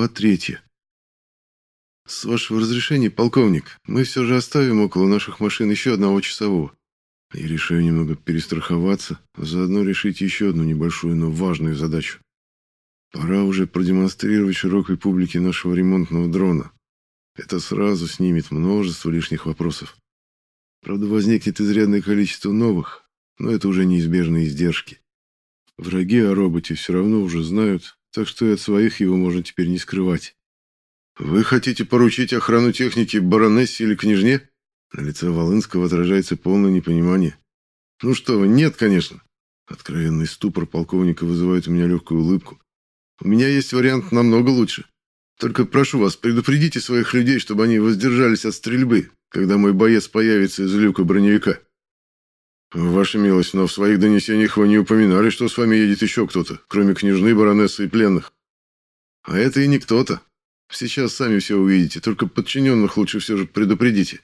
Глава третья. С вашего разрешения, полковник, мы все же оставим около наших машин еще одного часового. И решаю немного перестраховаться, а заодно решить еще одну небольшую, но важную задачу. Пора уже продемонстрировать широкой публике нашего ремонтного дрона. Это сразу снимет множество лишних вопросов. Правда, возникнет изрядное количество новых, но это уже неизбежные издержки. Враги о роботе все равно уже знают, так что и от своих его можно теперь не скрывать. «Вы хотите поручить охрану техники баронессе или княжне?» На лице Волынского отражается полное непонимание. «Ну что вы, нет, конечно». Откровенный ступор полковника вызывает у меня легкую улыбку. «У меня есть вариант намного лучше. Только прошу вас, предупредите своих людей, чтобы они воздержались от стрельбы, когда мой боец появится из люка броневика. Ваша милость, но в своих донесениях вы не упоминали, что с вами едет еще кто-то, кроме княжны, баронессы и пленных. А это и не кто-то. Сейчас сами все увидите, только подчиненных лучше все же предупредите.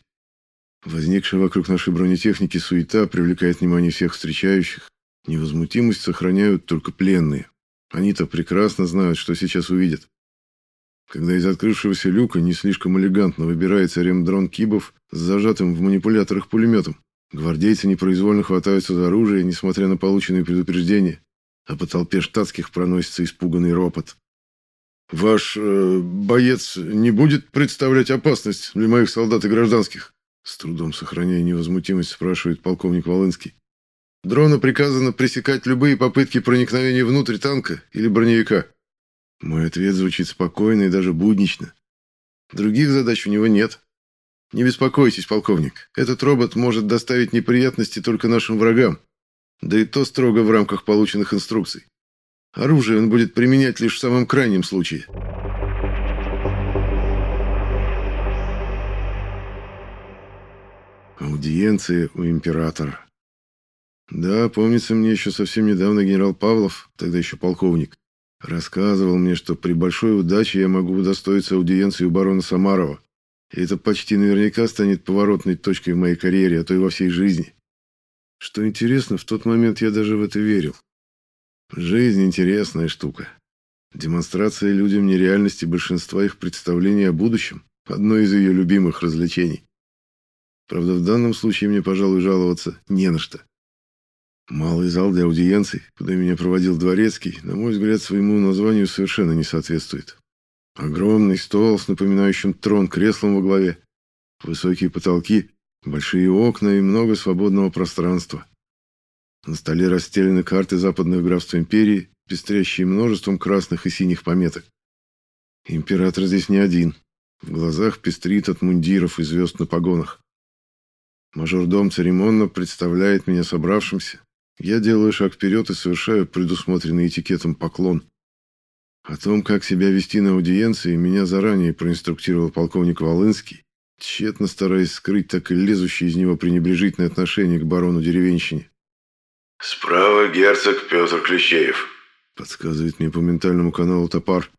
Возникшая вокруг нашей бронетехники суета привлекает внимание всех встречающих. Невозмутимость сохраняют только пленные. Они-то прекрасно знают, что сейчас увидят. Когда из открывшегося люка не слишком элегантно выбирается ремдрон Кибов с зажатым в манипуляторах пулеметом, гвардейцы непроизвольно хватаются за оружие, несмотря на полученные предупреждения, а по толпе штатских проносится испуганный ропот. «Ваш э, боец не будет представлять опасность для моих солдат и гражданских?» С трудом сохраняя невозмутимость, спрашивает полковник Волынский. «Дрону приказано пресекать любые попытки проникновения внутрь танка или броневика. Мой ответ звучит спокойно и даже буднично. Других задач у него нет. Не беспокойтесь, полковник. Этот робот может доставить неприятности только нашим врагам. Да и то строго в рамках полученных инструкций. Оружие он будет применять лишь в самом крайнем случае. Аудиенция у императора. Да, помнится мне еще совсем недавно генерал Павлов, тогда еще полковник, Рассказывал мне, что при большой удаче я могу удостоиться аудиенции у барона Самарова. И это почти наверняка станет поворотной точкой в моей карьере, а то и во всей жизни. Что интересно, в тот момент я даже в это верил. Жизнь интересная штука. Демонстрация людям нереальности большинства их представлений о будущем – одно из ее любимых развлечений. Правда, в данном случае мне, пожалуй, жаловаться не на что. Малый зал для аудиенций, куда меня проводил дворецкий, на мой взгляд, своему названию совершенно не соответствует. Огромный стол с напоминающим трон креслом во главе, высокие потолки, большие окна и много свободного пространства. На столе расстелены карты западных графств империи, пестрящие множеством красных и синих пометок. Император здесь не один. В глазах пестрит от мундиров и звезд на погонах. Мажордом церемонно представляет меня собравшимся, я делаю шаг вперед и совершаю предусмотренный этикетом поклон. О том, как себя вести на аудиенции, меня заранее проинструктировал полковник Волынский, тщетно стараясь скрыть так и лезущее из него пренебрежительное отношение к барону-деревенщине. «Справа герцог Петр Клещеев», — подсказывает мне по ментальному каналу Топар.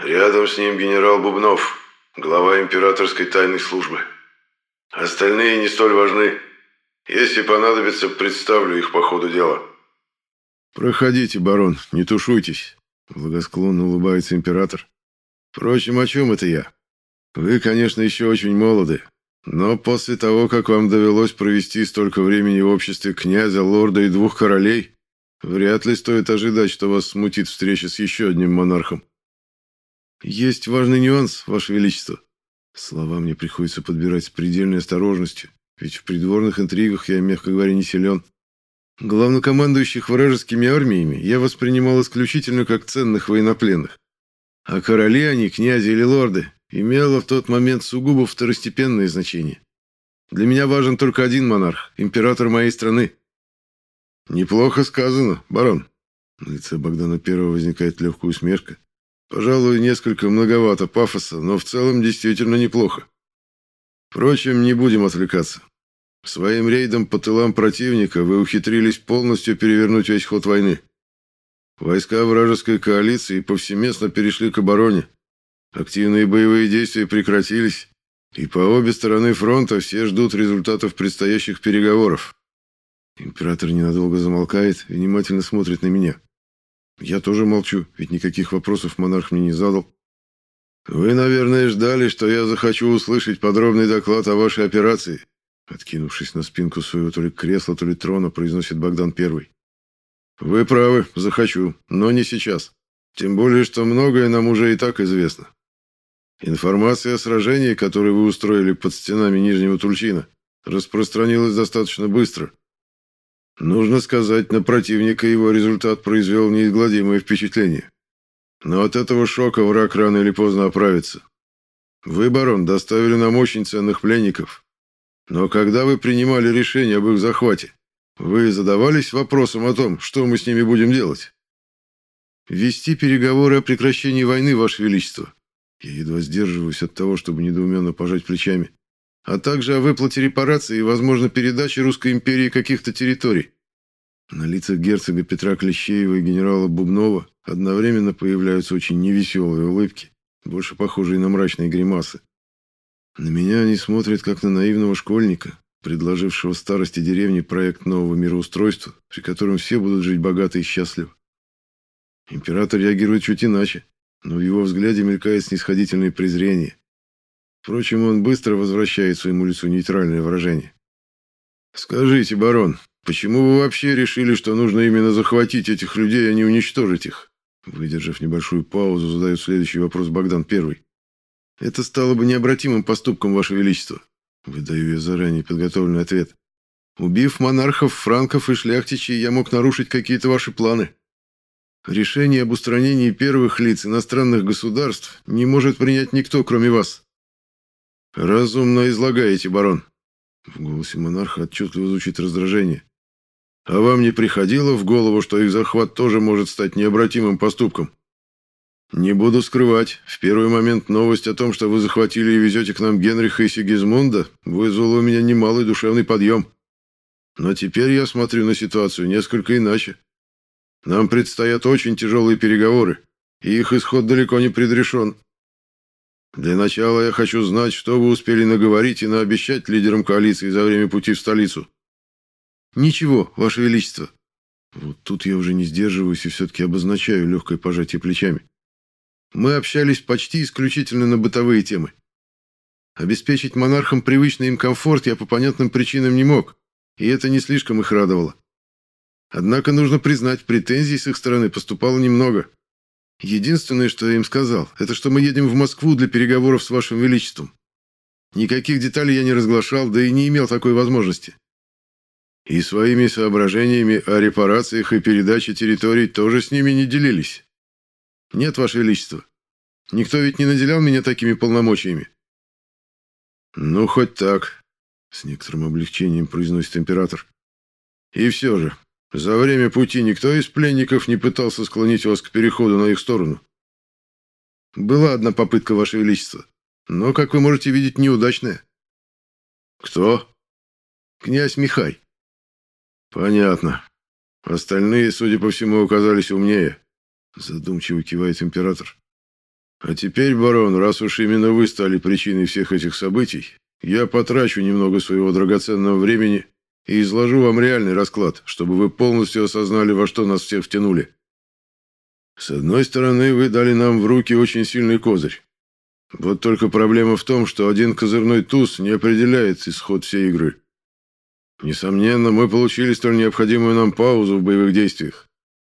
«Рядом с ним генерал Бубнов, глава императорской тайной службы. Остальные не столь важны». Если понадобится, представлю их по ходу дела. Проходите, барон, не тушуйтесь. Благосклонно улыбается император. Впрочем, о чем это я? Вы, конечно, еще очень молоды, но после того, как вам довелось провести столько времени в обществе князя, лорда и двух королей, вряд ли стоит ожидать, что вас смутит встреча с еще одним монархом. Есть важный нюанс, ваше величество. Слова мне приходится подбирать с предельной осторожностью, ведь в придворных интригах я, мягко говоря, не силен. Главнокомандующих вражескими армиями я воспринимал исключительно как ценных военнопленных. А короли они, князи или лорды, имело в тот момент сугубо второстепенное значение. Для меня важен только один монарх, император моей страны. Неплохо сказано, барон. На лице Богдана Первого возникает легкая усмешка. Пожалуй, несколько многовато пафоса, но в целом действительно неплохо. Впрочем, не будем отвлекаться. Своим рейдом по тылам противника вы ухитрились полностью перевернуть весь ход войны. Войска вражеской коалиции повсеместно перешли к обороне. Активные боевые действия прекратились, и по обе стороны фронта все ждут результатов предстоящих переговоров. Император ненадолго замолкает и внимательно смотрит на меня. Я тоже молчу, ведь никаких вопросов монарх мне не задал. Вы, наверное, ждали, что я захочу услышать подробный доклад о вашей операции. Откинувшись на спинку своего то ли кресла, то ли трона, произносит Богдан Первый. Вы правы, захочу, но не сейчас. Тем более, что многое нам уже и так известно. Информация о сражении, которое вы устроили под стенами Нижнего Тульчина, распространилась достаточно быстро. Нужно сказать, на противника его результат произвел неизгладимое впечатление. Но от этого шока враг рано или поздно оправится. Вы, барон, доставили нам очень ценных пленников. Но когда вы принимали решение об их захвате, вы задавались вопросом о том, что мы с ними будем делать? Вести переговоры о прекращении войны, Ваше Величество. Я едва сдерживаюсь от того, чтобы недоуменно пожать плечами. А также о выплате репараций и, возможно, передаче Русской империи каких-то территорий. На лицах герцога Петра Клещеева и генерала Бубнова одновременно появляются очень невеселые улыбки, больше похожие на мрачные гримасы. На меня они смотрят, как на наивного школьника, предложившего старости деревни проект нового мироустройства, при котором все будут жить богато и счастливо. Император реагирует чуть иначе, но в его взгляде мелькает снисходительное презрение. Впрочем, он быстро возвращает своему лицу нейтральное выражение. «Скажите, барон, почему вы вообще решили, что нужно именно захватить этих людей, а не уничтожить их?» Выдержав небольшую паузу, задает следующий вопрос Богдан Первый. «Это стало бы необратимым поступком, Ваше Величество», выдаю я заранее подготовленный ответ. «Убив монархов, франков и шляхтичей, я мог нарушить какие-то ваши планы. Решение об устранении первых лиц иностранных государств не может принять никто, кроме вас». «Разумно излагаете, барон». В голосе монарха отчетливо звучит раздражение. А вам не приходило в голову, что их захват тоже может стать необратимым поступком? Не буду скрывать, в первый момент новость о том, что вы захватили и везете к нам Генриха и Сигизмунда, вызвала у меня немалый душевный подъем. Но теперь я смотрю на ситуацию несколько иначе. Нам предстоят очень тяжелые переговоры, и их исход далеко не предрешен. Для начала я хочу знать, что вы успели наговорить и наобещать лидерам коалиции за время пути в столицу. «Ничего, Ваше Величество». Вот тут я уже не сдерживаюсь и все-таки обозначаю легкое пожатие плечами. Мы общались почти исключительно на бытовые темы. Обеспечить монархам привычный им комфорт я по понятным причинам не мог, и это не слишком их радовало. Однако нужно признать, претензий с их стороны поступало немного. Единственное, что я им сказал, это что мы едем в Москву для переговоров с Вашим Величеством. Никаких деталей я не разглашал, да и не имел такой возможности. И своими соображениями о репарациях и передаче территорий тоже с ними не делились. Нет, Ваше Величество. Никто ведь не наделял меня такими полномочиями. Ну, хоть так, с некоторым облегчением произносит император. И все же, за время пути никто из пленников не пытался склонить вас к переходу на их сторону. Была одна попытка, Ваше Величество, но, как вы можете видеть, неудачная. Кто? Князь Михай. Понятно. Остальные, судя по всему, оказались умнее. Задумчиво кивает император. А теперь, барон, раз уж именно вы стали причиной всех этих событий, я потрачу немного своего драгоценного времени и изложу вам реальный расклад, чтобы вы полностью осознали, во что нас всех втянули. С одной стороны, вы дали нам в руки очень сильный козырь. Вот только проблема в том, что один козырной туз не определяет исход всей игры. Несомненно, мы получили столь необходимую нам паузу в боевых действиях.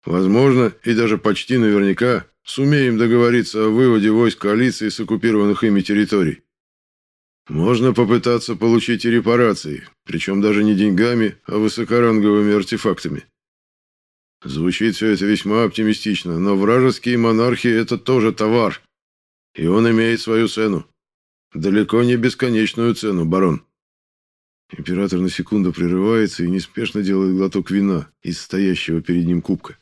Возможно, и даже почти наверняка, сумеем договориться о выводе войск коалиции с оккупированных ими территорий. Можно попытаться получить и репарации, причем даже не деньгами, а высокоранговыми артефактами. Звучит все это весьма оптимистично, но вражеские монархи – это тоже товар, и он имеет свою цену. Далеко не бесконечную цену, барон. Император на секунду прерывается и неспешно делает глоток вина из стоящего перед ним кубка.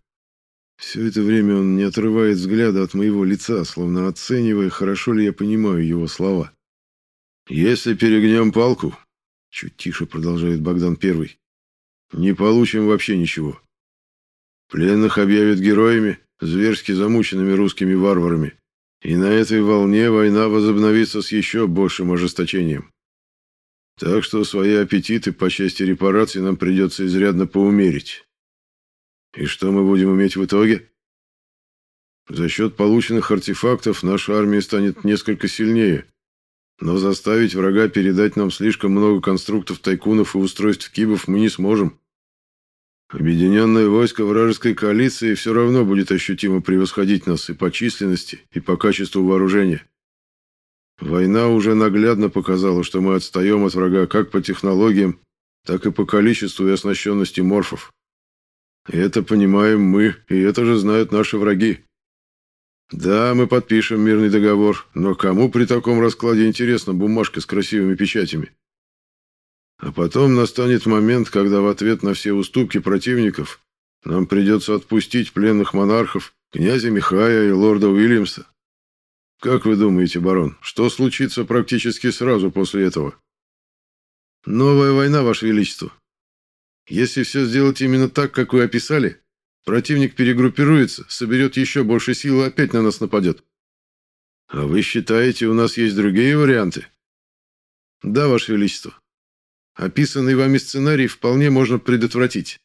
Все это время он не отрывает взгляда от моего лица, словно оценивая, хорошо ли я понимаю его слова. «Если перегнем палку», — чуть тише продолжает Богдан Первый, — «не получим вообще ничего. Пленных объявят героями, зверски замученными русскими варварами, и на этой волне война возобновится с еще большим ожесточением. Так что свои аппетиты по части репараций нам придется изрядно поумерить. И что мы будем иметь в итоге? За счет полученных артефактов наша армия станет несколько сильнее. Но заставить врага передать нам слишком много конструктов тайкунов и устройств кибов мы не сможем. Объединенное войско вражеской коалиции все равно будет ощутимо превосходить нас и по численности, и по качеству вооружения. Война уже наглядно показала, что мы отстаем от врага как по технологиям, так и по количеству и оснащенности морфов. Это понимаем мы, и это же знают наши враги. Да, мы подпишем мирный договор, но кому при таком раскладе интересна бумажка с красивыми печатями? А потом настанет момент, когда в ответ на все уступки противников нам придется отпустить пленных монархов, князя Михая и лорда Уильямса. Как вы думаете, барон, что случится практически сразу после этого? Новая война, ваше величество. Если все сделать именно так, как вы описали, противник перегруппируется, соберет еще больше сил и опять на нас нападет. А вы считаете, у нас есть другие варианты? Да, ваше величество. Описанный вами сценарий вполне можно предотвратить.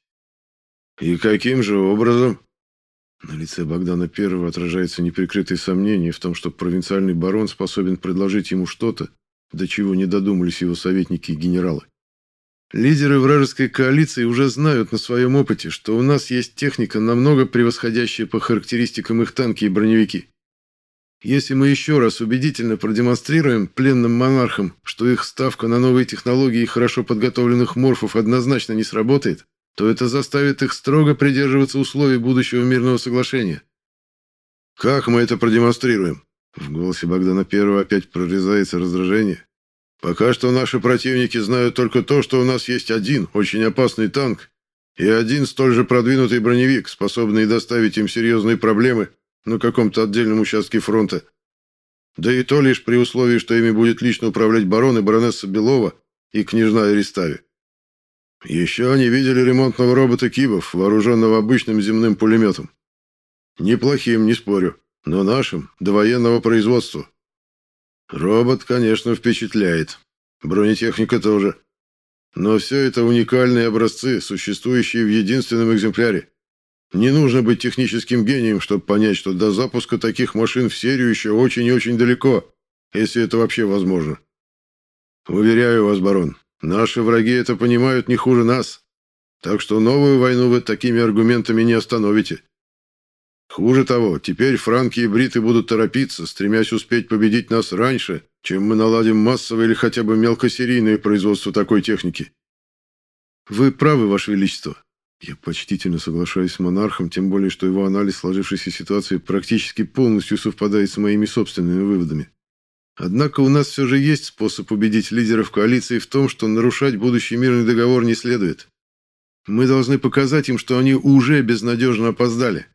И каким же образом? На лице Богдана Первого отражается неприкрытое сомнение в том, что провинциальный барон способен предложить ему что-то, до чего не додумались его советники и генералы. Лидеры вражеской коалиции уже знают на своем опыте, что у нас есть техника, намного превосходящая по характеристикам их танки и броневики. Если мы еще раз убедительно продемонстрируем пленным монархам, что их ставка на новые технологии и хорошо подготовленных морфов однозначно не сработает, то это заставит их строго придерживаться условий будущего мирного соглашения. Как мы это продемонстрируем? В голосе Богдана Первого опять прорезается раздражение. Пока что наши противники знают только то, что у нас есть один очень опасный танк и один столь же продвинутый броневик, способный доставить им серьезные проблемы на каком-то отдельном участке фронта. Да и то лишь при условии, что ими будет лично управлять барон и баронесса Белова и княжна Аристави. Еще они видели ремонтного робота Кибов, вооруженного обычным земным пулеметом. Неплохим, не спорю, но нашим, до военного производства. Робот, конечно, впечатляет. Бронетехника тоже. Но все это уникальные образцы, существующие в единственном экземпляре. Не нужно быть техническим гением, чтобы понять, что до запуска таких машин в серию еще очень и очень далеко, если это вообще возможно. Уверяю вас, барон, наши враги это понимают не хуже нас. Так что новую войну вы такими аргументами не остановите. Хуже того, теперь франки и бриты будут торопиться, стремясь успеть победить нас раньше, чем мы наладим массовое или хотя бы мелкосерийное производство такой техники. Вы правы, Ваше Величество. Я почтительно соглашаюсь с монархом, тем более, что его анализ сложившейся ситуации практически полностью совпадает с моими собственными выводами. Однако у нас все же есть способ убедить лидеров коалиции в том, что нарушать будущий мирный договор не следует. Мы должны показать им, что они уже безнадежно опоздали.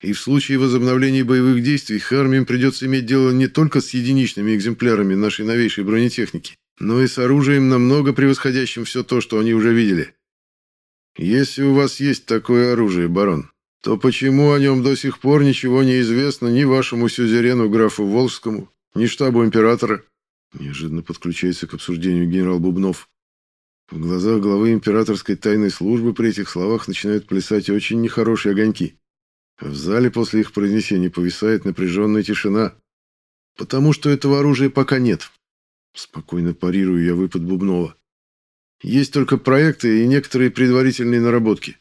И в случае возобновления боевых действий их армиям придется иметь дело не только с единичными экземплярами нашей новейшей бронетехники, но и с оружием, намного превосходящим все то, что они уже видели. Если у вас есть такое оружие, барон, то почему о нем до сих пор ничего не известно ни вашему сюзерену графу Волжскому, ни штабу императора? Неожиданно подключается к обсуждению генерал Бубнов. В глазах главы императорской тайной службы при этих словах начинают плясать очень нехорошие огоньки. В зале после их произнесения повисает напряженная тишина. Потому что этого оружия пока нет. Спокойно парирую я выпад Бубнова. Есть только проекты и некоторые предварительные наработки.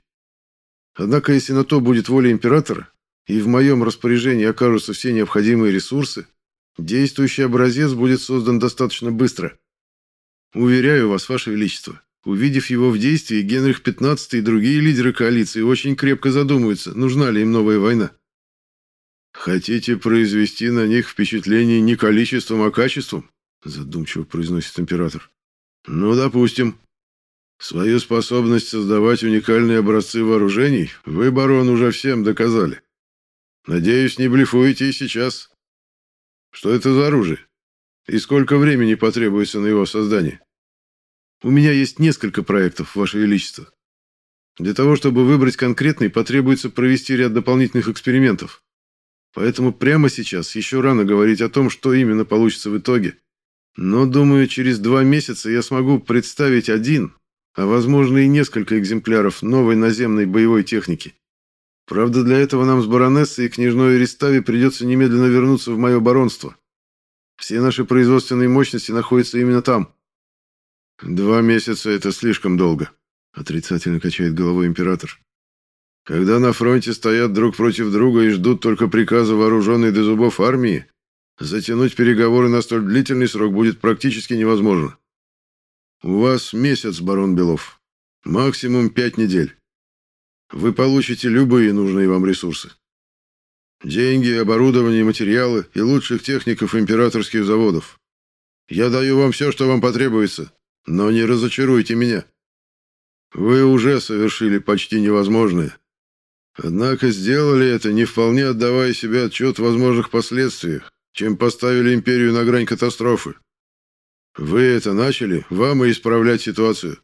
Однако, если на то будет воля императора, и в моем распоряжении окажутся все необходимые ресурсы, действующий образец будет создан достаточно быстро. Уверяю вас, Ваше Величество, увидев его в действии, Генрих XV и другие лидеры коалиции очень крепко задумаются, нужна ли им новая война. «Хотите произвести на них впечатление не количеством, а качеством?» задумчиво произносит император. «Ну, допустим. Свою способность создавать уникальные образцы вооружений вы, барон, уже всем доказали. Надеюсь, не блефуете и сейчас. Что это за оружие? И сколько времени потребуется на его создание? У меня есть несколько проектов, Ваше Величество. Для того, чтобы выбрать конкретный, потребуется провести ряд дополнительных экспериментов. Поэтому прямо сейчас еще рано говорить о том, что именно получится в итоге. Но, думаю, через два месяца я смогу представить один, а возможно и несколько экземпляров новой наземной боевой техники. Правда, для этого нам с баронессой и княжной Рестави придется немедленно вернуться в мое баронство. Все наши производственные мощности находятся именно там. Два месяца — это слишком долго, — отрицательно качает головой император. Когда на фронте стоят друг против друга и ждут только приказа вооруженной до зубов армии, затянуть переговоры на столь длительный срок будет практически невозможно. У вас месяц, барон Белов. Максимум пять недель. Вы получите любые нужные вам ресурсы. Деньги, оборудование, материалы и лучших техников императорских заводов. Я даю вам все, что вам потребуется, но не разочаруйте меня. Вы уже совершили почти невозможное. Однако сделали это, не вполне отдавая себе отчет в возможных последствиях, чем поставили империю на грань катастрофы. Вы это начали, вам и исправлять ситуацию.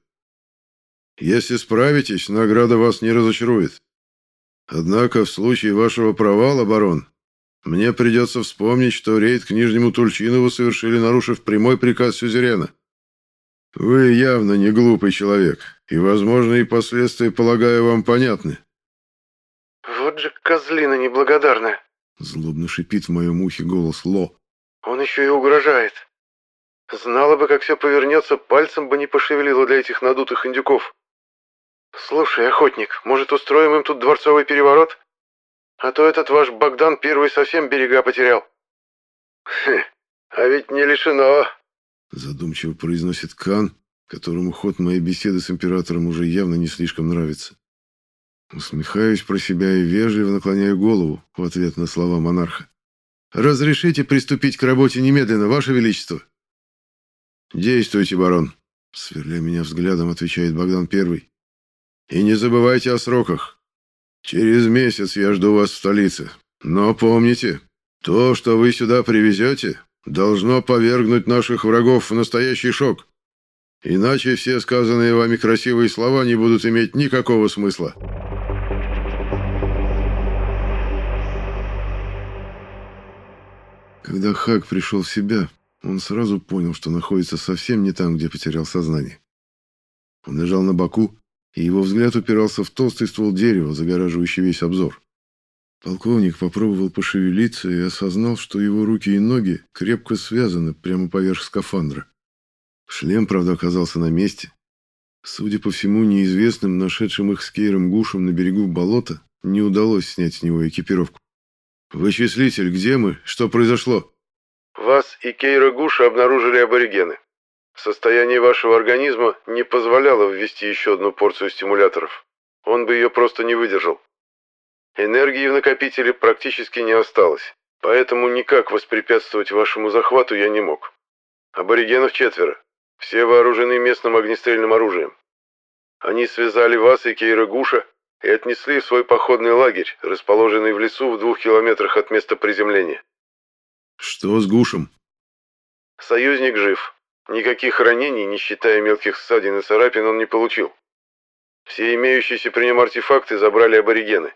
Если справитесь, награда вас не разочарует. Однако в случае вашего провала, барон, мне придется вспомнить, что рейд к Нижнему Тульчинову совершили, нарушив прямой приказ Сюзерена. Вы явно не глупый человек, и возможные последствия, полагаю, вам понятны. Вот же козлина неблагодарная. Злобно шипит в моем ухе голос Ло. Он еще и угрожает. Знала бы, как все повернется, пальцем бы не пошевелила для этих надутых индюков. «Слушай, охотник, может, устроим им тут дворцовый переворот? А то этот ваш Богдан первый совсем берега потерял». «Хе, а ведь не лишено», — задумчиво произносит Кан, которому ход моей беседы с императором уже явно не слишком нравится. Усмехаюсь про себя и вежливо наклоняю голову в ответ на слова монарха. «Разрешите приступить к работе немедленно, Ваше Величество?» «Действуйте, барон», — сверля меня взглядом, отвечает Богдан Первый. И не забывайте о сроках. Через месяц я жду вас в столице. Но помните, то, что вы сюда привезете, должно повергнуть наших врагов в настоящий шок. Иначе все сказанные вами красивые слова не будут иметь никакого смысла. Когда Хак пришел в себя, он сразу понял, что находится совсем не там, где потерял сознание. Он лежал на боку, и его взгляд упирался в толстый ствол дерева, загораживающий весь обзор. Полковник попробовал пошевелиться и осознал, что его руки и ноги крепко связаны прямо поверх скафандра. Шлем, правда, оказался на месте. Судя по всему, неизвестным, нашедшим их с Кейром Гушем на берегу болота, не удалось снять с него экипировку. «Вычислитель, где мы? Что произошло?» «Вас и Кейра Гуша обнаружили аборигены. Состояние вашего организма не позволяло ввести еще одну порцию стимуляторов. Он бы ее просто не выдержал. Энергии в накопителе практически не осталось, поэтому никак воспрепятствовать вашему захвату я не мог. Аборигенов четверо. Все вооружены местным огнестрельным оружием. Они связали вас и Кейра Гуша и отнесли в свой походный лагерь, расположенный в лесу в двух километрах от места приземления. Что с Гушем? Союзник жив. Никаких ранений, не считая мелких ссадин и царапин, он не получил. Все имеющиеся при нем артефакты забрали аборигены.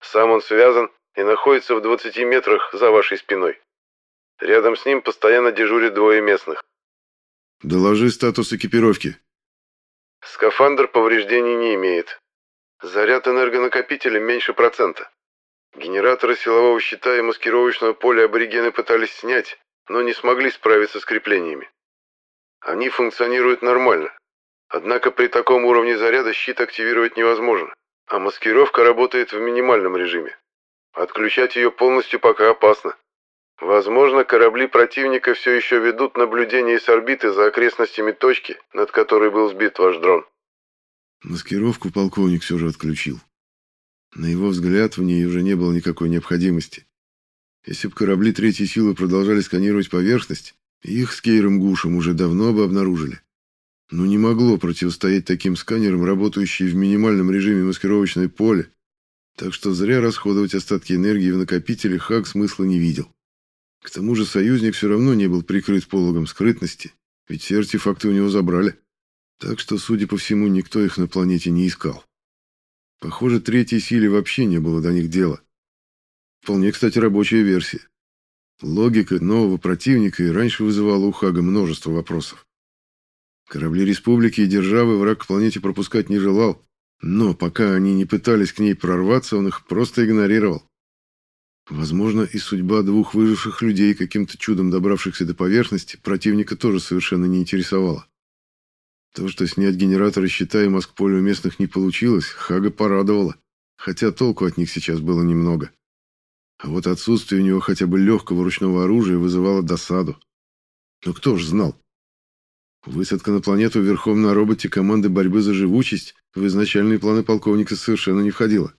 Сам он связан и находится в 20 метрах за вашей спиной. Рядом с ним постоянно дежурят двое местных. Доложи статус экипировки. Скафандр повреждений не имеет. Заряд энергонакопителя меньше процента. Генераторы силового щита и маскировочного поля аборигены пытались снять, но не смогли справиться с креплениями. Они функционируют нормально. Однако при таком уровне заряда щит активировать невозможно, а маскировка работает в минимальном режиме. Отключать ее полностью пока опасно. Возможно, корабли противника все еще ведут наблюдение с орбиты за окрестностями точки, над которой был сбит ваш дрон. Маскировку полковник все же отключил. На его взгляд, в ней уже не было никакой необходимости. Если бы корабли третьей силы продолжали сканировать поверхность, их с Кейром Гушем уже давно бы обнаружили. Но не могло противостоять таким сканерам, работающие в минимальном режиме маскировочное поле, так что зря расходовать остатки энергии в накопителе Хак смысла не видел. К тому же союзник все равно не был прикрыт пологом скрытности, ведь все артефакты у него забрали. Так что, судя по всему, никто их на планете не искал. Похоже, третьей силе вообще не было до них дела. Вполне, кстати, рабочая версия. Логика нового противника и раньше вызывала у Хага множество вопросов. Корабли республики и державы враг к планете пропускать не желал, Но пока они не пытались к ней прорваться, он их просто игнорировал. Возможно, и судьба двух выживших людей, каким-то чудом добравшихся до поверхности, противника тоже совершенно не интересовала. То, что снять генераторы щита и Москполю местных не получилось, Хага порадовало, хотя толку от них сейчас было немного. А вот отсутствие у него хотя бы легкого ручного оружия вызывало досаду. Но кто ж знал? Высадка на планету верхом на роботе команды борьбы за живучесть в изначальные планы полковника совершенно не входила.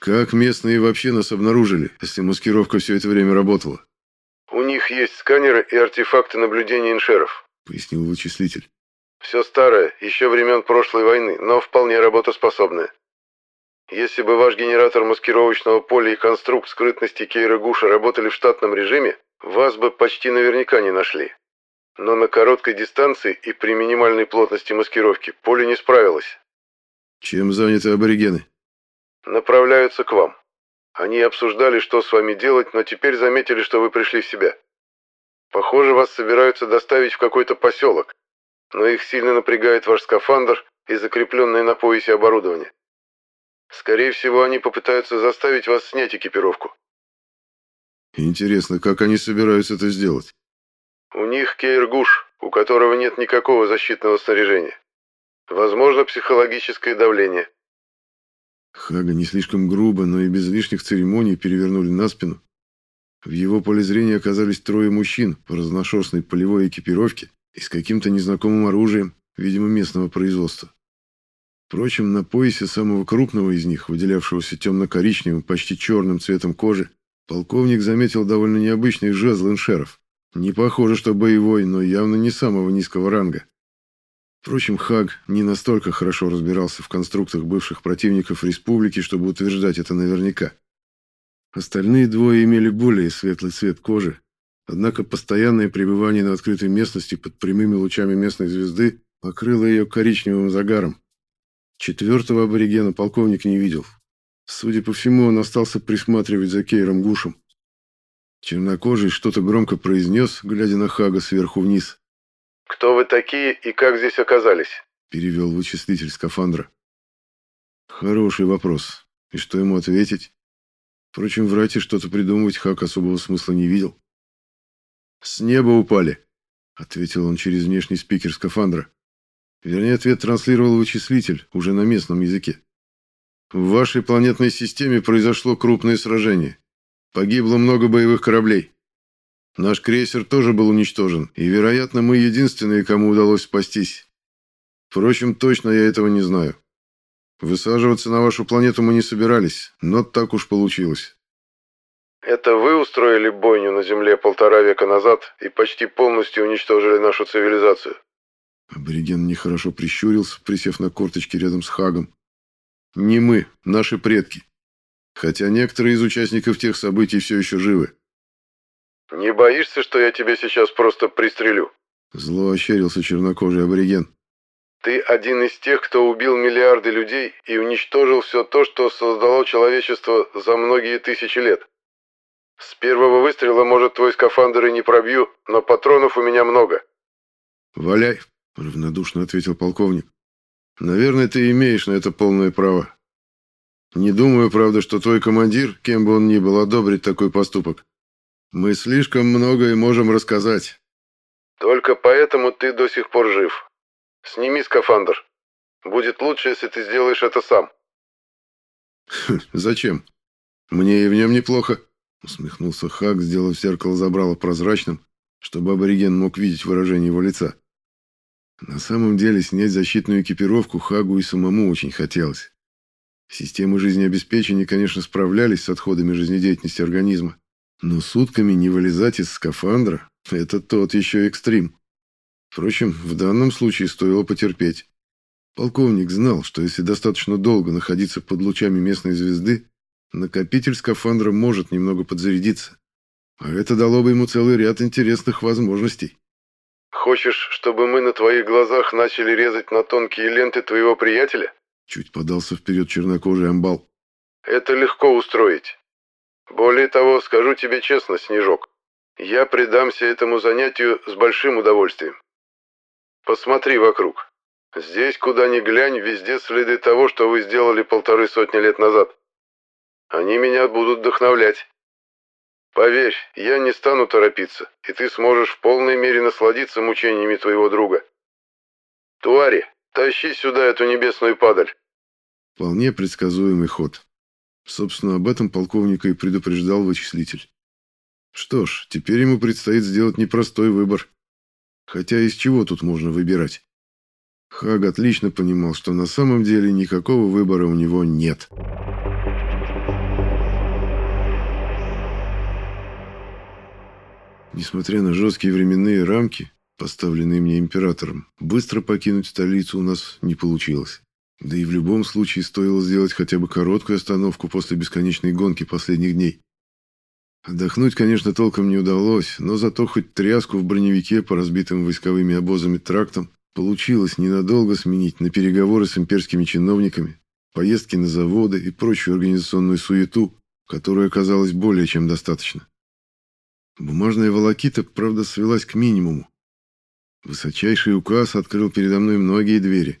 Как местные вообще нас обнаружили, если маскировка все это время работала? У них есть сканеры и артефакты наблюдения иншеров, пояснил вычислитель. Все старое, еще времен прошлой войны, но вполне работоспособное. Если бы ваш генератор маскировочного поля и конструкт скрытности Кейра Гуша работали в штатном режиме, вас бы почти наверняка не нашли. Но на короткой дистанции и при минимальной плотности маскировки поле не справилось. Чем заняты аборигены? Направляются к вам. Они обсуждали, что с вами делать, но теперь заметили, что вы пришли в себя. Похоже, вас собираются доставить в какой-то поселок, но их сильно напрягает ваш скафандр и закрепленное на поясе оборудование. Скорее всего, они попытаются заставить вас снять экипировку. Интересно, как они собираются это сделать? У них Кейргуш, у которого нет никакого защитного снаряжения. Возможно, психологическое давление. Хага не слишком грубо, но и без лишних церемоний перевернули на спину. В его поле зрения оказались трое мужчин в разношерстной полевой экипировке и с каким-то незнакомым оружием, видимо, местного производства. Впрочем, на поясе самого крупного из них, выделявшегося темно-коричневым, почти черным цветом кожи, полковник заметил довольно необычный жезл иншеров. Не похоже, что боевой, но явно не самого низкого ранга. Впрочем, Хаг не настолько хорошо разбирался в конструктах бывших противников республики, чтобы утверждать это наверняка. Остальные двое имели более светлый цвет кожи, однако постоянное пребывание на открытой местности под прямыми лучами местной звезды покрыло ее коричневым загаром. Четвертого аборигена полковник не видел. Судя по всему, он остался присматривать за Кейром Гушем. Чернокожий что-то громко произнес, глядя на Хага сверху вниз. «Кто вы такие и как здесь оказались?» — перевел вычислитель скафандра. «Хороший вопрос. И что ему ответить?» Впрочем, врать и что-то придумывать Хак особого смысла не видел. «С неба упали», — ответил он через внешний спикер скафандра. Вернее, ответ транслировал вычислитель, уже на местном языке. В вашей планетной системе произошло крупное сражение. Погибло много боевых кораблей. Наш крейсер тоже был уничтожен, и, вероятно, мы единственные, кому удалось спастись. Впрочем, точно я этого не знаю. Высаживаться на вашу планету мы не собирались, но так уж получилось. Это вы устроили бойню на Земле полтора века назад и почти полностью уничтожили нашу цивилизацию? Абориген нехорошо прищурился, присев на корточки рядом с Хагом. «Не мы, наши предки. Хотя некоторые из участников тех событий все еще живы». «Не боишься, что я тебя сейчас просто пристрелю?» Зло ощерился чернокожий абориген. «Ты один из тех, кто убил миллиарды людей и уничтожил все то, что создало человечество за многие тысячи лет. С первого выстрела, может, твой скафандр и не пробью, но патронов у меня много». «Валяй», равнодушно ответил полковник. Наверное, ты имеешь на это полное право. Не думаю, правда, что твой командир, кем бы он ни был, одобрит такой поступок. Мы слишком многое можем рассказать. Только поэтому ты до сих пор жив. Сними скафандр. Будет лучше, если ты сделаешь это сам. Зачем? Мне и в нем неплохо, усмехнулся Хак, сделав зеркало забрало прозрачным, чтобы абориген мог видеть выражение его лица. На самом деле снять защитную экипировку Хагу и самому очень хотелось. Системы жизнеобеспечения, конечно, справлялись с отходами жизнедеятельности организма, но сутками не вылезать из скафандра – это тот еще экстрим. Впрочем, в данном случае стоило потерпеть. Полковник знал, что если достаточно долго находиться под лучами местной звезды, накопитель скафандра может немного подзарядиться. А это дало бы ему целый ряд интересных возможностей. Хочешь, чтобы мы на твоих глазах начали резать на тонкие ленты твоего приятеля? Чуть подался вперед чернокожий амбал. Это легко устроить. Более того, скажу тебе честно, Снежок, я предамся этому занятию с большим удовольствием. Посмотри вокруг. Здесь, куда ни глянь, везде следы того, что вы сделали полторы сотни лет назад. Они меня будут вдохновлять. Поверь, я не стану торопиться, и ты сможешь в полной мере насладиться мучениями твоего друга. Туари, тащи сюда эту небесную падаль. Вполне предсказуемый ход. Собственно, об этом полковника и предупреждал вычислитель. Что ж, теперь ему предстоит сделать непростой выбор. Хотя из чего тут можно выбирать? Хаг отлично понимал, что на самом деле никакого выбора у него нет. Несмотря на жесткие временные рамки, поставленные мне императором, быстро покинуть столицу у нас не получилось. Да и в любом случае стоило сделать хотя бы короткую остановку после бесконечной гонки последних дней. Отдохнуть, конечно, толком не удалось, но зато хоть тряску в броневике по разбитым войсковыми обозами трактам получилось ненадолго сменить на переговоры с имперскими чиновниками, поездки на заводы и прочую организационную суету, которой оказалось более чем достаточно. Бумажная волокита, правда, свелась к минимуму. Высочайший указ открыл передо мной многие двери,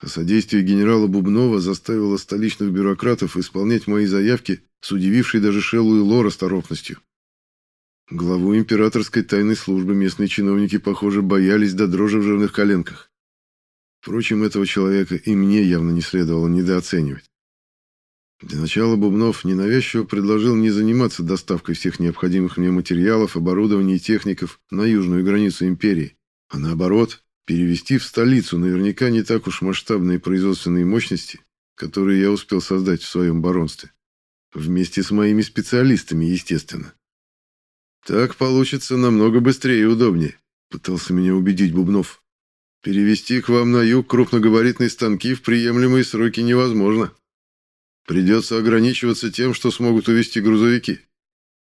а содействие генерала Бубнова заставило столичных бюрократов исполнять мои заявки с удивившей даже Шеллу и Ло расторопностью. Главу императорской тайной службы местные чиновники, похоже, боялись до дрожи в жирных коленках. Впрочем, этого человека и мне явно не следовало недооценивать. Для начала Бубнов ненавязчиво предложил не заниматься доставкой всех необходимых мне материалов, оборудования и техников на южную границу империи, а наоборот, перевести в столицу наверняка не так уж масштабные производственные мощности, которые я успел создать в своем баронстве. Вместе с моими специалистами, естественно. Так получится намного быстрее и удобнее, пытался меня убедить Бубнов. Перевести к вам на юг крупногабаритные станки в приемлемые сроки невозможно. Придется ограничиваться тем, что смогут увезти грузовики.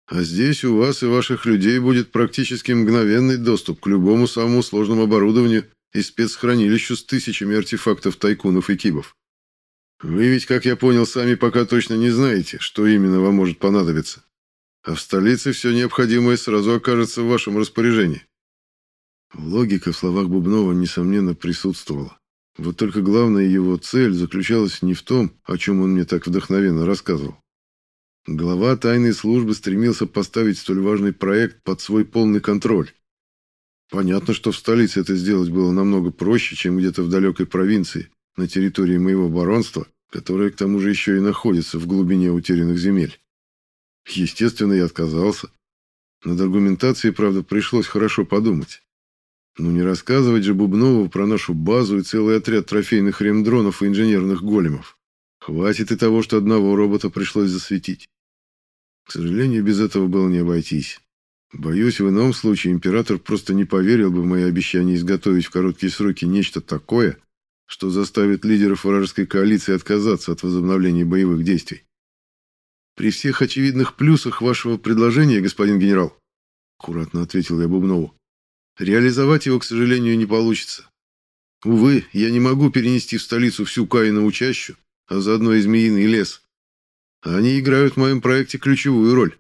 А здесь у вас и ваших людей будет практически мгновенный доступ к любому самому сложному оборудованию и спецхранилищу с тысячами артефактов тайкунов и кибов. Вы ведь, как я понял, сами пока точно не знаете, что именно вам может понадобиться. А в столице все необходимое сразу окажется в вашем распоряжении. Логика в словах Бубнова, несомненно, присутствовала. Вот только главная его цель заключалась не в том, о чем он мне так вдохновенно рассказывал. Глава тайной службы стремился поставить столь важный проект под свой полный контроль. Понятно, что в столице это сделать было намного проще, чем где-то в далекой провинции, на территории моего баронства, которое к тому же еще и находится в глубине утерянных земель. Естественно, я отказался. Над аргументацией, правда, пришлось хорошо подумать. Ну не рассказывать же Бубнову про нашу базу и целый отряд трофейных ремдронов и инженерных големов. Хватит и того, что одного робота пришлось засветить. К сожалению, без этого было не обойтись. Боюсь, в ином случае император просто не поверил бы в мои обещания изготовить в короткие сроки нечто такое, что заставит лидеров вражеской коалиции отказаться от возобновления боевых действий. При всех очевидных плюсах вашего предложения, господин генерал, аккуратно ответил я Бубнову. Реализовать его, к сожалению, не получится. Увы, я не могу перенести в столицу всю Каинову чащу, а заодно и Змеиный лес. Они играют в моем проекте ключевую роль.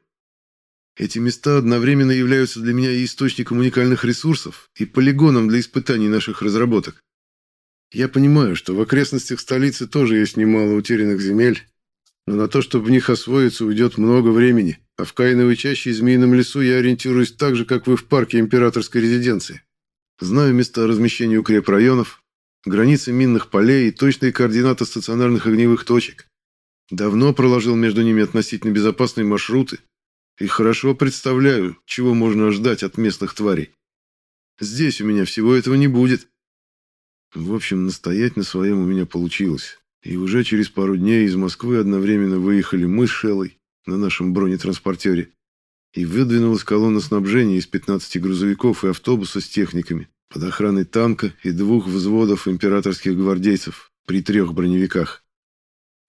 Эти места одновременно являются для меня и источником уникальных ресурсов, и полигоном для испытаний наших разработок. Я понимаю, что в окрестностях столицы тоже есть немало утерянных земель, но на то, чтобы в них освоиться, уйдет много времени, а в Каиновой чаще и Змеином лесу я ориентируюсь так же, как вы в парке императорской резиденции. Знаю места размещения укрепрайонов, границы минных полей и точные координаты стационарных огневых точек. Давно проложил между ними относительно безопасные маршруты и хорошо представляю, чего можно ждать от местных тварей. Здесь у меня всего этого не будет. В общем, настоять на своем у меня получилось. И уже через пару дней из Москвы одновременно выехали мы с Шеллой на нашем бронетранспортере. И выдвинулась колонна снабжения из 15 грузовиков и автобуса с техниками под охраной танка и двух взводов императорских гвардейцев при трех броневиках.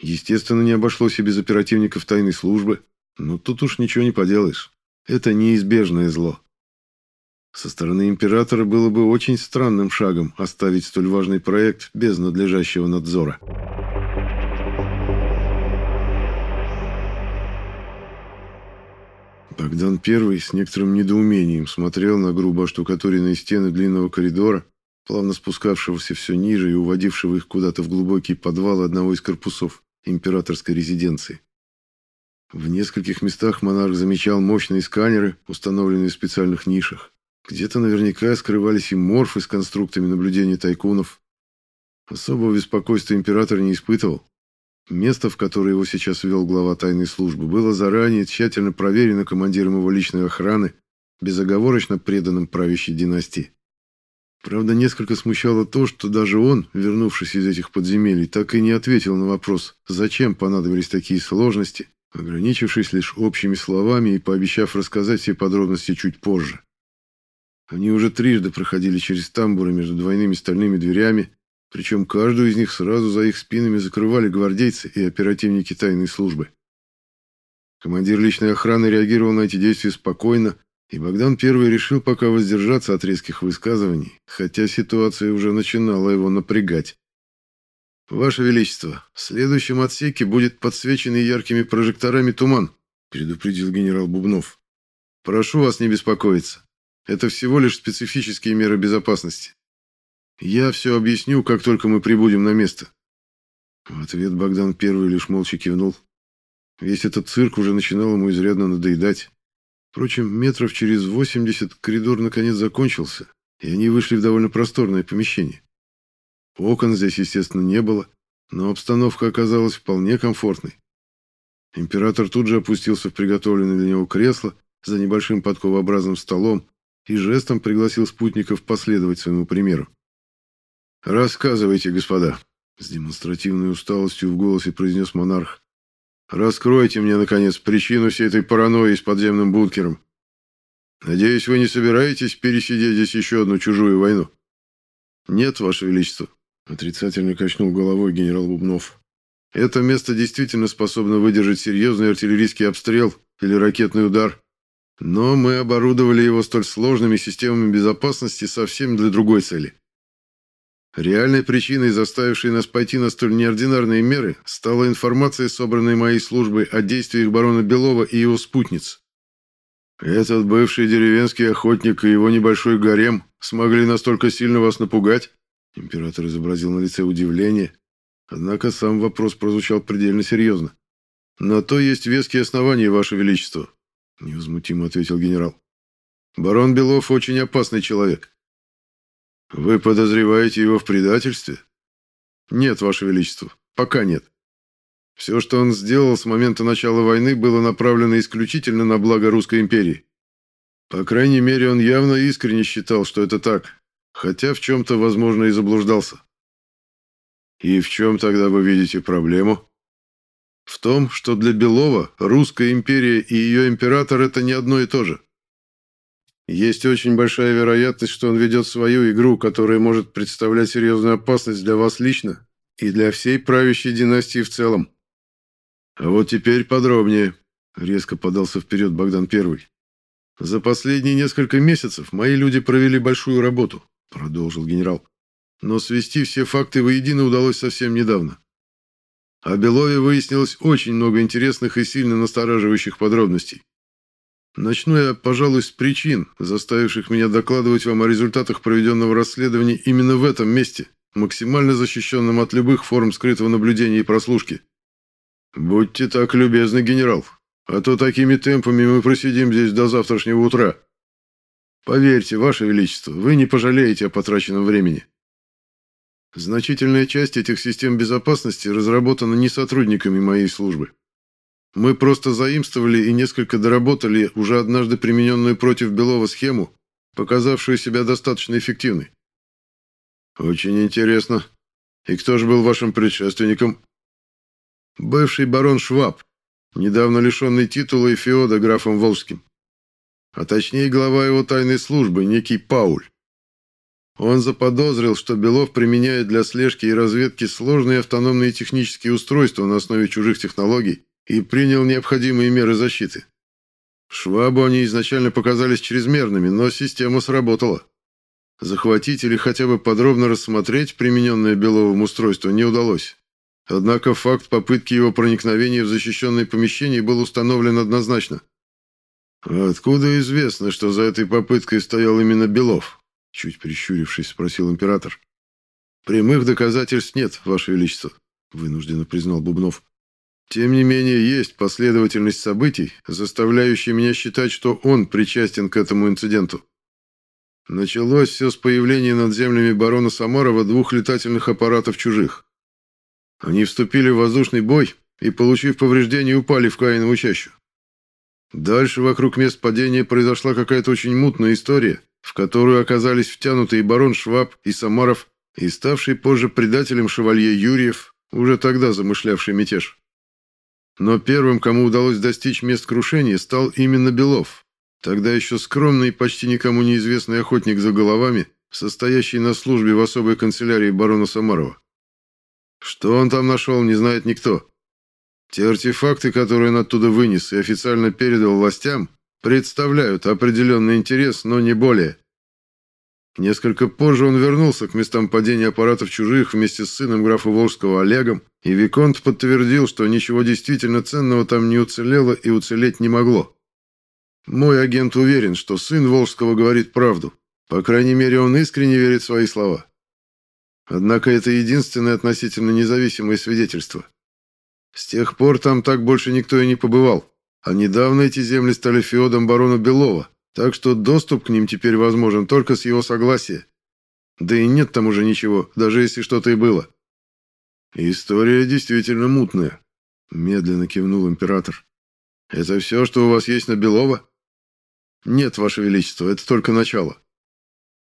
Естественно, не обошлось и без оперативников тайной службы, но тут уж ничего не поделаешь. Это неизбежное зло. Со стороны императора было бы очень странным шагом оставить столь важный проект без надлежащего надзора. Богдан I с некоторым недоумением смотрел на грубо оштукатуренные стены длинного коридора, плавно спускавшегося все ниже и уводившего их куда-то в глубокий подвал одного из корпусов императорской резиденции. В нескольких местах монарх замечал мощные сканеры, установленные в специальных нишах. Где-то наверняка скрывались и морфы с конструктами наблюдения тайкунов. Особого беспокойства император не испытывал. Место, в которое его сейчас вел глава тайной службы, было заранее тщательно проверено командиром его личной охраны, безоговорочно преданным правящей династии. Правда, несколько смущало то, что даже он, вернувшись из этих подземелий, так и не ответил на вопрос, зачем понадобились такие сложности, ограничившись лишь общими словами и пообещав рассказать все подробности чуть позже. Они уже трижды проходили через тамбуры между двойными стальными дверями, причем каждую из них сразу за их спинами закрывали гвардейцы и оперативники тайной службы. Командир личной охраны реагировал на эти действия спокойно, и Богдан первый решил пока воздержаться от резких высказываний, хотя ситуация уже начинала его напрягать. «Ваше Величество, в следующем отсеке будет подсвеченный яркими прожекторами туман», предупредил генерал Бубнов. «Прошу вас не беспокоиться. Это всего лишь специфические меры безопасности. Я все объясню, как только мы прибудем на место». В ответ Богдан первый лишь молча кивнул. Весь этот цирк уже начинал ему изрядно надоедать. Впрочем, метров через 80 коридор наконец закончился, и они вышли в довольно просторное помещение. Окон здесь, естественно, не было, но обстановка оказалась вполне комфортной. Император тут же опустился в приготовленное для него кресло за небольшим подковообразным столом и жестом пригласил спутников последовать своему примеру. «Рассказывайте, господа», — с демонстративной усталостью в голосе произнес монарх. Раскройте мне, наконец, причину всей этой паранойи с подземным бункером. Надеюсь, вы не собираетесь пересидеть здесь еще одну чужую войну? Нет, Ваше Величество, отрицательно качнул головой генерал Бубнов. Это место действительно способно выдержать серьезный артиллерийский обстрел или ракетный удар. Но мы оборудовали его столь сложными системами безопасности совсем для другой цели. Реальной причиной, заставившей нас пойти на столь неординарные меры, стала информация, собранная моей службой о действиях барона Белова и его спутниц. Этот бывший деревенский охотник и его небольшой гарем смогли настолько сильно вас напугать? Император изобразил на лице удивление, однако сам вопрос прозвучал предельно серьезно. На то есть веские основания, ваше величество, невозмутимо ответил генерал. Барон Белов очень опасный человек. Вы подозреваете его в предательстве? Нет, Ваше Величество, пока нет. Все, что он сделал с момента начала войны, было направлено исключительно на благо Русской империи. По крайней мере, он явно искренне считал, что это так, хотя в чем-то, возможно, и заблуждался. И в чем тогда вы видите проблему? В том, что для Белова Русская империя и ее император – это не одно и то же. Есть очень большая вероятность, что он ведет свою игру, которая может представлять серьезную опасность для вас лично и для всей правящей династии в целом. А вот теперь подробнее, резко подался вперед Богдан Первый. За последние несколько месяцев мои люди провели большую работу, продолжил генерал. Но свести все факты воедино удалось совсем недавно. О Белове выяснилось очень много интересных и сильно настораживающих подробностей. Начну я, пожалуй, с причин, заставивших меня докладывать вам о результатах проведенного расследования именно в этом месте, максимально защищенном от любых форм скрытого наблюдения и прослушки. Будьте так любезны, генерал, а то такими темпами мы просидим здесь до завтрашнего утра. Поверьте, ваше величество, вы не пожалеете о потраченном времени. Значительная часть этих систем безопасности разработана не сотрудниками моей службы. Мы просто заимствовали и несколько доработали уже однажды примененную против Белова схему, показавшую себя достаточно эффективной. Очень интересно. И кто же был вашим предшественником? Бывший барон Шваб, недавно лишенный титула и феода графом Волжским. А точнее глава его тайной службы, некий Пауль. Он заподозрил, что Белов применяет для слежки и разведки сложные автономные технические устройства на основе чужих технологий, и принял необходимые меры защиты. Швабу они изначально показались чрезмерными, но система сработала. Захватить или хотя бы подробно рассмотреть примененное Беловым устройство не удалось. Однако факт попытки его проникновения в защищенное помещение был установлен однозначно. «Откуда известно, что за этой попыткой стоял именно Белов?» Чуть прищурившись, спросил император. «Прямых доказательств нет, Ваше Величество», — вынужденно признал Бубнов. «Тем не менее, есть последовательность событий, заставляющая меня считать, что он причастен к этому инциденту. Началось все с появления над землями барона Самарова двух летательных аппаратов чужих. Они вступили в воздушный бой и, получив повреждения, упали в Каинову чащу. Дальше вокруг мест падения произошла какая-то очень мутная история, в которую оказались втянуты и барон Шваб, и Самаров, и ставший позже предателем шевалье Юрьев, уже тогда замышлявший мятеж. Но первым, кому удалось достичь мест крушения, стал именно Белов, тогда еще скромный и почти никому неизвестный охотник за головами, состоящий на службе в особой канцелярии барона Самарова. Что он там нашел, не знает никто. Те артефакты, которые он оттуда вынес и официально передал властям, представляют определенный интерес, но не более. Несколько позже он вернулся к местам падения аппаратов чужих вместе с сыном графа Волжского Олегом, и Виконт подтвердил, что ничего действительно ценного там не уцелело и уцелеть не могло. Мой агент уверен, что сын Волжского говорит правду. По крайней мере, он искренне верит в свои слова. Однако это единственное относительно независимое свидетельство. С тех пор там так больше никто и не побывал, а недавно эти земли стали феодом барона Белова, так что доступ к ним теперь возможен только с его согласия. Да и нет там уже ничего, даже если что-то и было. История действительно мутная, медленно кивнул император. Это все, что у вас есть на Белова? Нет, ваше величество, это только начало.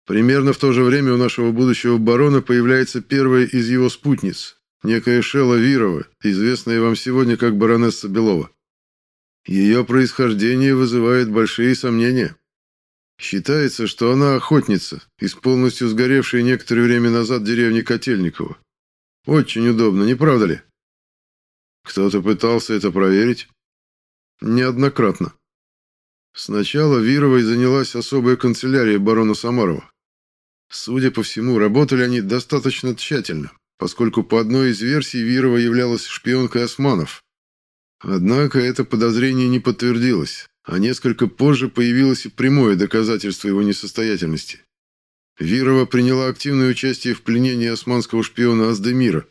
Примерно в то же время у нашего будущего барона появляется первая из его спутниц, некая Шела Вирова, известная вам сегодня как баронесса Белова. Ее происхождение вызывает большие сомнения. Считается, что она охотница из полностью сгоревшей некоторое время назад деревни Котельниково. Очень удобно, не правда ли? Кто-то пытался это проверить? Неоднократно. Сначала Вировой занялась особая канцелярия барона Самарова. Судя по всему, работали они достаточно тщательно, поскольку по одной из версий Вирова являлась шпионкой османов, Однако это подозрение не подтвердилось, а несколько позже появилось и прямое доказательство его несостоятельности. Вирова приняла активное участие в пленении османского шпиона Аздемира.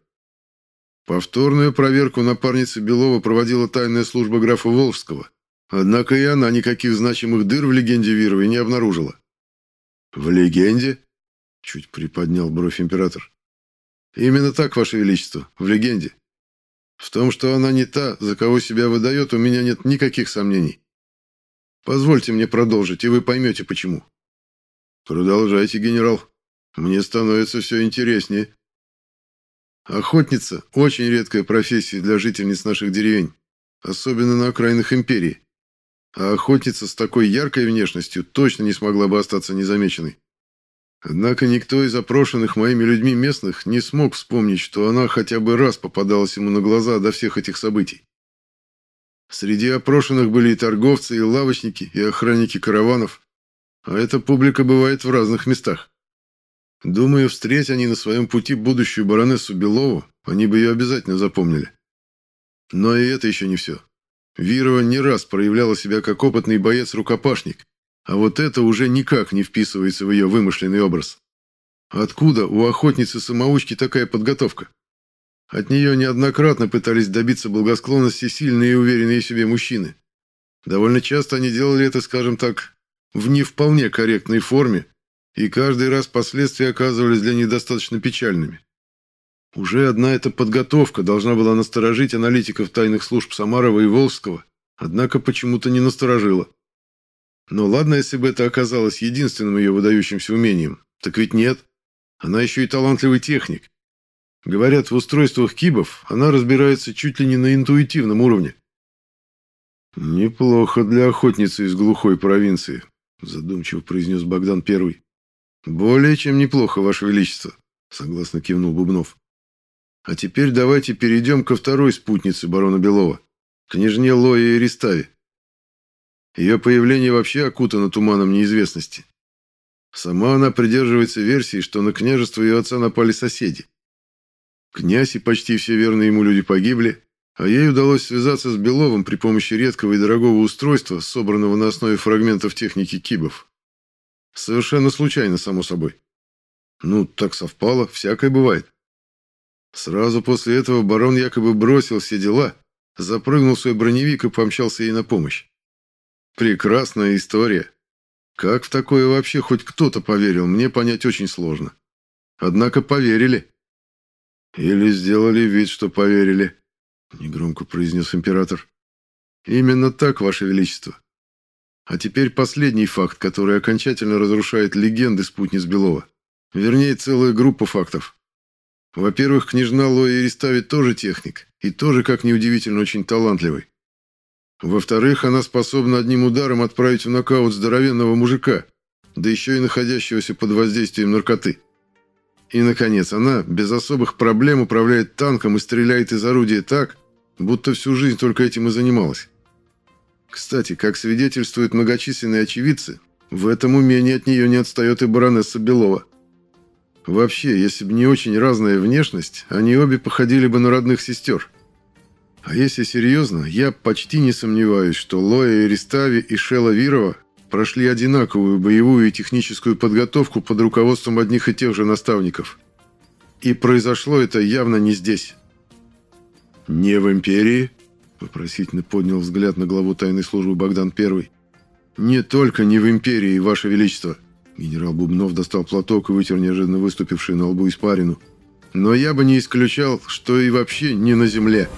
Повторную проверку напарницы Белова проводила тайная служба графа Волжского, однако и она никаких значимых дыр в легенде Вировой не обнаружила. «В легенде?» — чуть приподнял бровь император. «Именно так, Ваше Величество, в легенде. В том, что она не та, за кого себя выдает, у меня нет никаких сомнений. Позвольте мне продолжить, и вы поймете, почему. Продолжайте, генерал. Мне становится все интереснее. Охотница – очень редкая профессия для жительниц наших деревень, особенно на окраинах империи. А охотница с такой яркой внешностью точно не смогла бы остаться незамеченной. Однако никто из опрошенных моими людьми местных не смог вспомнить, что она хотя бы раз попадалась ему на глаза до всех этих событий. Среди опрошенных были и торговцы, и лавочники, и охранники караванов. А эта публика бывает в разных местах. Думаю, встреть они на своем пути будущую баронессу Белову, они бы ее обязательно запомнили. Но и это еще не все. Вирова не раз проявляла себя как опытный боец-рукопашник, а вот это уже никак не вписывается в ее вымышленный образ. Откуда у охотницы-самоучки такая подготовка? От нее неоднократно пытались добиться благосклонности сильные и уверенные в себе мужчины. Довольно часто они делали это, скажем так, в не вполне корректной форме, и каждый раз последствия оказывались для них достаточно печальными. Уже одна эта подготовка должна была насторожить аналитиков тайных служб Самарова и Волжского, однако почему-то не насторожила. Но ладно, если бы это оказалось единственным ее выдающимся умением. Так ведь нет. Она еще и талантливый техник. Говорят, в устройствах кибов она разбирается чуть ли не на интуитивном уровне. «Неплохо для охотницы из глухой провинции», — задумчиво произнес Богдан Первый. «Более чем неплохо, Ваше Величество», — согласно кивнул Бубнов. «А теперь давайте перейдем ко второй спутнице барона Белова, княжне Лое Риставе. Ее появление вообще окутано туманом неизвестности. Сама она придерживается версии, что на княжество ее отца напали соседи. Князь и почти все верные ему люди погибли, а ей удалось связаться с Беловым при помощи редкого и дорогого устройства, собранного на основе фрагментов техники кибов. Совершенно случайно, само собой. Ну, так совпало, всякое бывает. Сразу после этого барон якобы бросил все дела, запрыгнул в свой броневик и помчался ей на помощь. Прекрасная история. Как в такое вообще хоть кто-то поверил, мне понять очень сложно. Однако поверили. Или сделали вид, что поверили, негромко произнес император. Именно так, ваше величество. А теперь последний факт, который окончательно разрушает легенды спутниц Белова. Вернее, целая группа фактов. Во-первых, княжна Лоя Иристави тоже техник, и тоже, как неудивительно, очень талантливый. Во-вторых, она способна одним ударом отправить в нокаут здоровенного мужика, да еще и находящегося под воздействием наркоты. И, наконец, она без особых проблем управляет танком и стреляет из орудия так, будто всю жизнь только этим и занималась. Кстати, как свидетельствуют многочисленные очевидцы, в этом умении от нее не отстает и баронесса Белова. Вообще, если бы не очень разная внешность, они обе походили бы на родных сестер. А если серьезно, я почти не сомневаюсь, что Лоя Иристави и Шела Вирова прошли одинаковую боевую и техническую подготовку под руководством одних и тех же наставников. И произошло это явно не здесь. «Не в Империи?» – вопросительно поднял взгляд на главу тайной службы Богдан Первый. «Не только не в Империи, Ваше Величество!» Генерал Бубнов достал платок и вытер неожиданно выступивший на лбу испарину. «Но я бы не исключал, что и вообще не на земле».